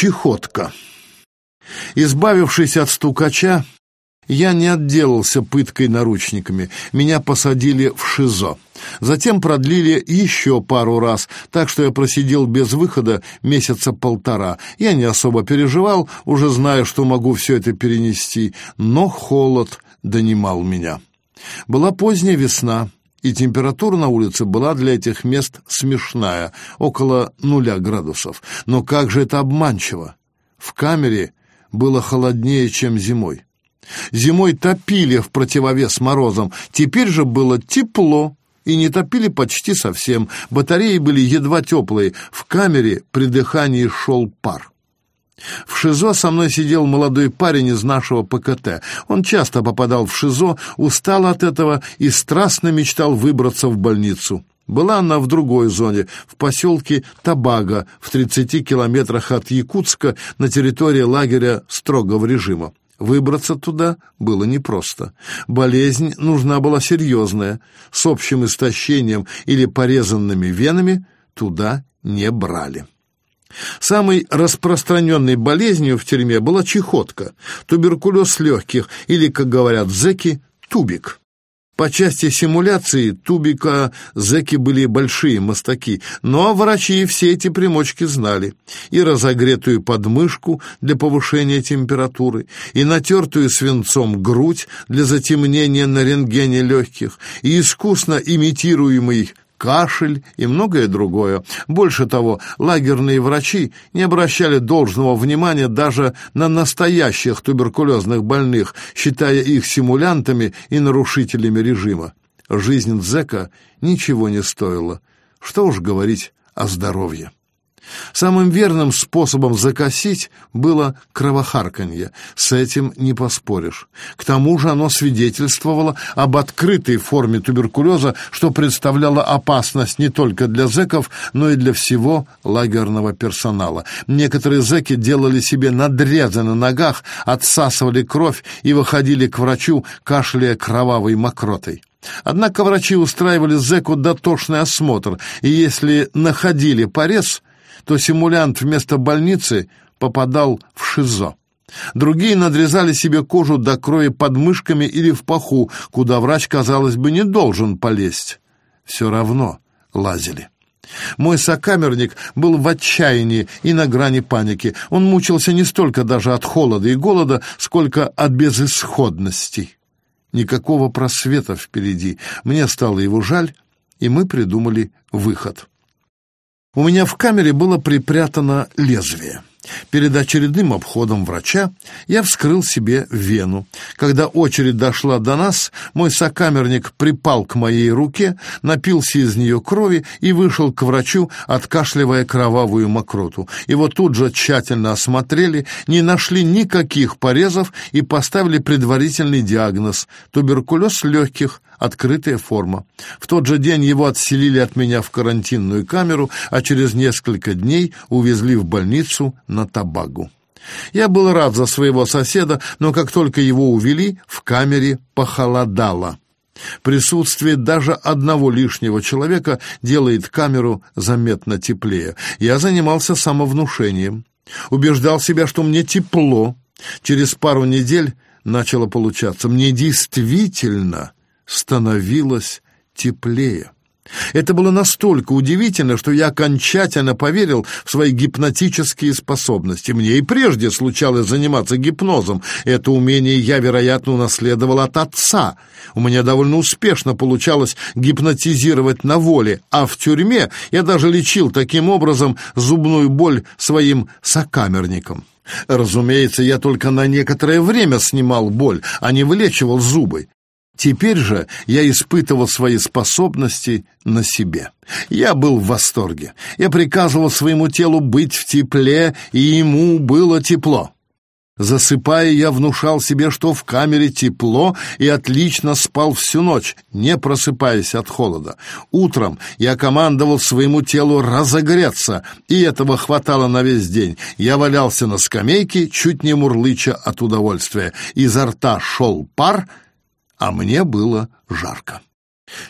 Чехотка. Избавившись от стукача, я не отделался пыткой наручниками. Меня посадили в ШИЗО. Затем продлили еще пару раз, так что я просидел без выхода месяца полтора. Я не особо переживал, уже зная, что могу все это перенести, но холод донимал меня. Была поздняя весна, и температура на улице была для этих мест смешная, около нуля градусов. Но как же это обманчиво! В камере было холоднее, чем зимой. Зимой топили в противовес морозам, теперь же было тепло, и не топили почти совсем. Батареи были едва теплые, в камере при дыхании шел пар. В ШИЗО со мной сидел молодой парень из нашего ПКТ. Он часто попадал в ШИЗО, устал от этого и страстно мечтал выбраться в больницу. Была она в другой зоне, в поселке Табага, в 30 километрах от Якутска, на территории лагеря строгого режима. Выбраться туда было непросто. Болезнь нужна была серьезная. С общим истощением или порезанными венами туда не брали. Самой распространенной болезнью в тюрьме была чехотка, туберкулез легких или, как говорят зэки, тубик. По части симуляции тубика зэки были большие мастаки, но врачи все эти примочки знали. И разогретую подмышку для повышения температуры, и натертую свинцом грудь для затемнения на рентгене легких, и искусно имитируемый кашель и многое другое. Больше того, лагерные врачи не обращали должного внимания даже на настоящих туберкулезных больных, считая их симулянтами и нарушителями режима. Жизнь зэка ничего не стоила. Что уж говорить о здоровье. Самым верным способом закосить было кровохарканье. С этим не поспоришь. К тому же оно свидетельствовало об открытой форме туберкулеза, что представляло опасность не только для зэков, но и для всего лагерного персонала. Некоторые зэки делали себе надрезы на ногах, отсасывали кровь и выходили к врачу, кашляя кровавой мокротой. Однако врачи устраивали зэку дотошный осмотр, и если находили порез, то симулянт вместо больницы попадал в ШИЗО. Другие надрезали себе кожу до крови под мышками или в паху, куда врач, казалось бы, не должен полезть. Все равно лазили. Мой сокамерник был в отчаянии и на грани паники. Он мучился не столько даже от холода и голода, сколько от безысходности. Никакого просвета впереди. Мне стало его жаль, и мы придумали выход. У меня в камере было припрятано лезвие. Перед очередным обходом врача я вскрыл себе вену. Когда очередь дошла до нас, мой сокамерник припал к моей руке, напился из нее крови и вышел к врачу, откашливая кровавую мокроту. Его тут же тщательно осмотрели, не нашли никаких порезов и поставили предварительный диагноз – туберкулез легких, открытая форма. В тот же день его отселили от меня в карантинную камеру, а через несколько дней увезли в больницу на Табагу. Я был рад за своего соседа, но как только его увели, в камере похолодало. Присутствие даже одного лишнего человека делает камеру заметно теплее. Я занимался самовнушением. Убеждал себя, что мне тепло. Через пару недель начало получаться. Мне действительно становилось теплее. Это было настолько удивительно, что я окончательно поверил в свои гипнотические способности. Мне и прежде случалось заниматься гипнозом. Это умение я, вероятно, унаследовал от отца. У меня довольно успешно получалось гипнотизировать на воле, а в тюрьме я даже лечил таким образом зубную боль своим сокамерникам. Разумеется, я только на некоторое время снимал боль, а не вылечивал зубы. Теперь же я испытывал свои способности на себе. Я был в восторге. Я приказывал своему телу быть в тепле, и ему было тепло. Засыпая, я внушал себе, что в камере тепло, и отлично спал всю ночь, не просыпаясь от холода. Утром я командовал своему телу разогреться, и этого хватало на весь день. Я валялся на скамейке, чуть не мурлыча от удовольствия. Изо рта шел пар — а мне было жарко.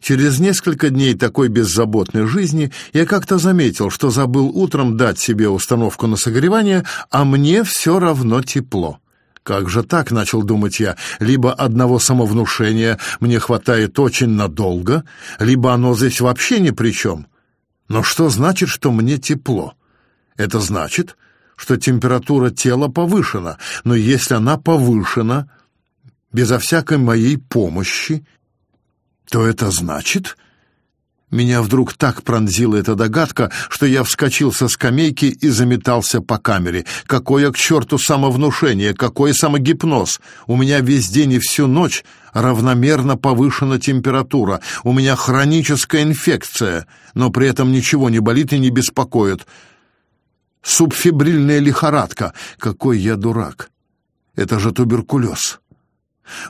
Через несколько дней такой беззаботной жизни я как-то заметил, что забыл утром дать себе установку на согревание, а мне все равно тепло. Как же так, начал думать я, либо одного самовнушения мне хватает очень надолго, либо оно здесь вообще ни при чем. Но что значит, что мне тепло? Это значит, что температура тела повышена, но если она повышена, безо всякой моей помощи, то это значит... Меня вдруг так пронзила эта догадка, что я вскочил со скамейки и заметался по камере. Какое к черту самовнушение, какой самогипноз! У меня весь день и всю ночь равномерно повышена температура. У меня хроническая инфекция, но при этом ничего не болит и не беспокоит. Субфибрильная лихорадка. Какой я дурак! Это же туберкулез.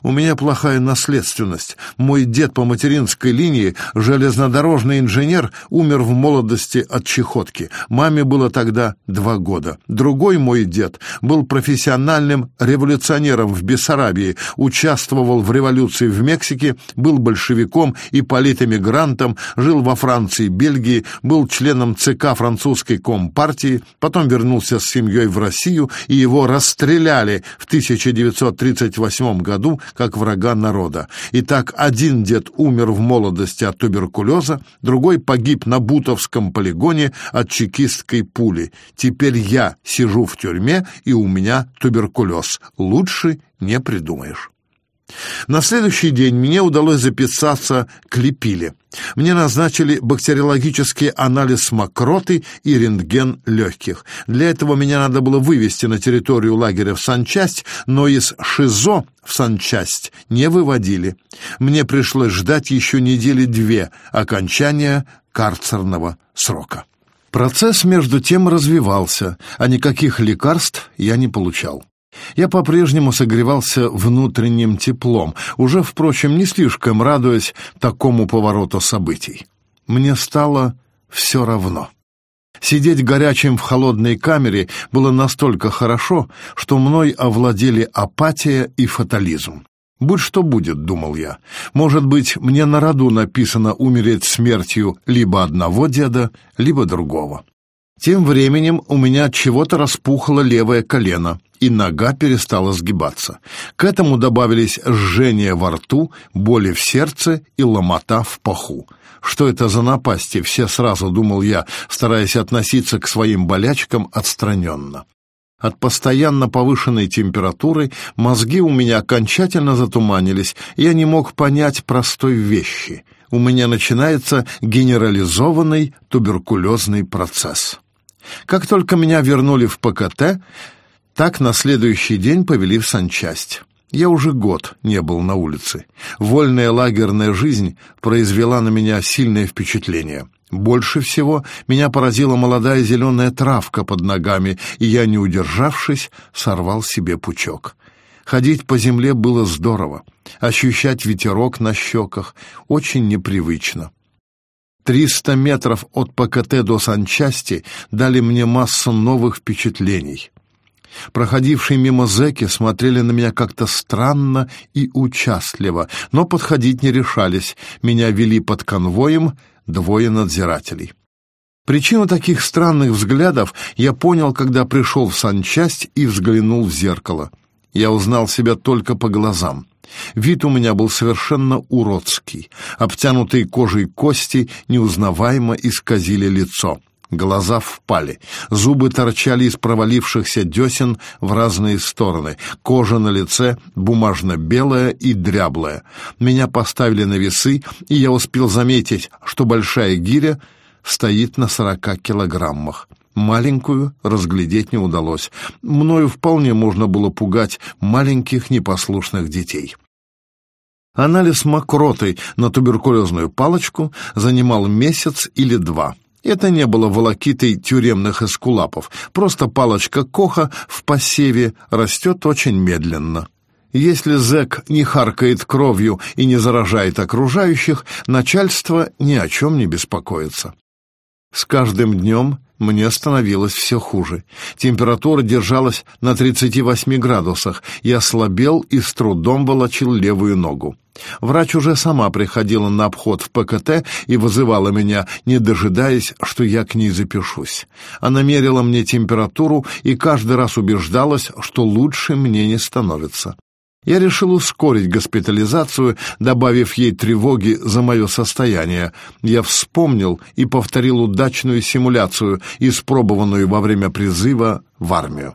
У меня плохая наследственность. Мой дед по материнской линии, железнодорожный инженер, умер в молодости от чехотки. Маме было тогда два года. Другой мой дед был профессиональным революционером в Бессарабии, участвовал в революции в Мексике, был большевиком и политэмигрантом, жил во Франции, Бельгии, был членом ЦК французской компартии, потом вернулся с семьей в Россию, и его расстреляли в 1938 году году как врага народа. Итак, один дед умер в молодости от туберкулеза, другой погиб на Бутовском полигоне от чекистской пули. Теперь я сижу в тюрьме, и у меня туберкулез. Лучше не придумаешь. На следующий день мне удалось записаться к липиле. Мне назначили бактериологический анализ мокроты и рентген легких. Для этого меня надо было вывести на территорию лагеря в санчасть, но из ШИЗО в санчасть не выводили. Мне пришлось ждать еще недели две окончания карцерного срока. Процесс между тем развивался, а никаких лекарств я не получал. Я по-прежнему согревался внутренним теплом, уже, впрочем, не слишком радуясь такому повороту событий. Мне стало все равно. Сидеть горячим в холодной камере было настолько хорошо, что мной овладели апатия и фатализм. «Будь что будет», — думал я. «Может быть, мне на роду написано умереть смертью либо одного деда, либо другого». Тем временем у меня от чего-то распухло левое колено, и нога перестала сгибаться. К этому добавились жжение во рту, боли в сердце и ломота в паху. Что это за напасти, все сразу думал я, стараясь относиться к своим болячкам отстраненно. От постоянно повышенной температуры мозги у меня окончательно затуманились, я не мог понять простой вещи. У меня начинается генерализованный туберкулезный процесс. Как только меня вернули в ПКТ, так на следующий день повели в санчасть. Я уже год не был на улице. Вольная лагерная жизнь произвела на меня сильное впечатление. Больше всего меня поразила молодая зеленая травка под ногами, и я, не удержавшись, сорвал себе пучок. Ходить по земле было здорово, ощущать ветерок на щеках очень непривычно. Триста метров от ПКТ до санчасти дали мне массу новых впечатлений. Проходившие мимо зэки смотрели на меня как-то странно и участливо, но подходить не решались. Меня вели под конвоем двое надзирателей. Причину таких странных взглядов я понял, когда пришел в санчасть и взглянул в зеркало. Я узнал себя только по глазам. Вид у меня был совершенно уродский. Обтянутые кожей кости неузнаваемо исказили лицо. Глаза впали, зубы торчали из провалившихся десен в разные стороны, кожа на лице бумажно-белая и дряблая. Меня поставили на весы, и я успел заметить, что большая гиря стоит на сорока килограммах. Маленькую разглядеть не удалось. Мною вполне можно было пугать маленьких непослушных детей. Анализ мокроты на туберкулезную палочку занимал месяц или два. Это не было волокитой тюремных эскулапов, просто палочка Коха в посеве растет очень медленно. Если зэк не харкает кровью и не заражает окружающих, начальство ни о чем не беспокоится. С каждым днем мне становилось все хуже. Температура держалась на 38 градусах. Я слабел и с трудом волочил левую ногу. Врач уже сама приходила на обход в ПКТ и вызывала меня, не дожидаясь, что я к ней запишусь. Она мерила мне температуру и каждый раз убеждалась, что лучше мне не становится. Я решил ускорить госпитализацию, добавив ей тревоги за мое состояние. Я вспомнил и повторил удачную симуляцию, испробованную во время призыва в армию.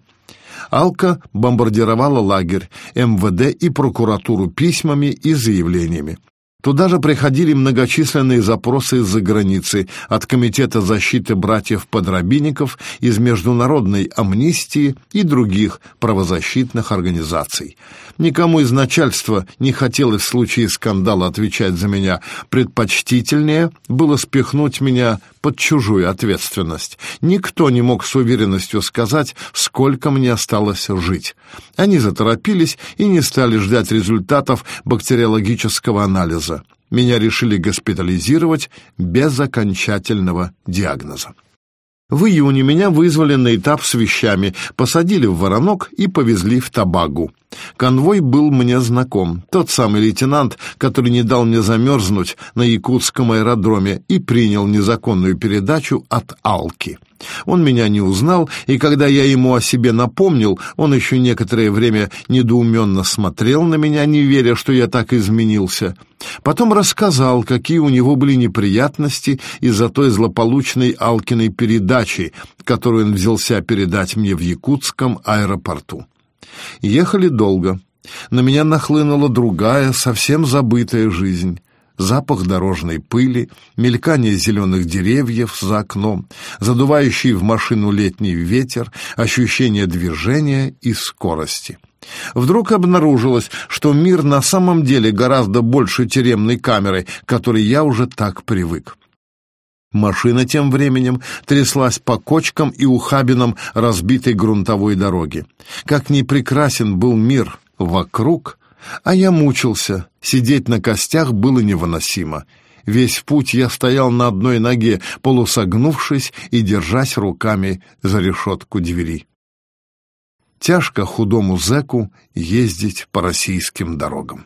Алка бомбардировала лагерь, МВД и прокуратуру письмами и заявлениями. Туда же приходили многочисленные запросы из-за границы от Комитета защиты братьев-подробинников из Международной амнистии и других правозащитных организаций. Никому из начальства не хотелось в случае скандала отвечать за меня. Предпочтительнее было спихнуть меня под чужую ответственность. Никто не мог с уверенностью сказать, сколько мне осталось жить. Они заторопились и не стали ждать результатов бактериологического анализа. Меня решили госпитализировать без окончательного диагноза. В июне меня вызвали на этап с вещами, посадили в воронок и повезли в Табагу. Конвой был мне знаком. Тот самый лейтенант, который не дал мне замерзнуть на якутском аэродроме и принял незаконную передачу от Алки. Он меня не узнал, и когда я ему о себе напомнил, он еще некоторое время недоуменно смотрел на меня, не веря, что я так изменился. Потом рассказал, какие у него были неприятности из-за той злополучной Алкиной передачи, которую он взялся передать мне в якутском аэропорту. Ехали долго. На меня нахлынула другая, совсем забытая жизнь запах дорожной пыли, мелькание зеленых деревьев за окном, задувающий в машину летний ветер, ощущение движения и скорости. Вдруг обнаружилось, что мир на самом деле гораздо больше тюремной камеры, к которой я уже так привык. Машина тем временем тряслась по кочкам и ухабинам разбитой грунтовой дороги. Как ни прекрасен был мир вокруг, а я мучился, сидеть на костях было невыносимо. Весь путь я стоял на одной ноге, полусогнувшись и держась руками за решетку двери. Тяжко худому зэку ездить по российским дорогам.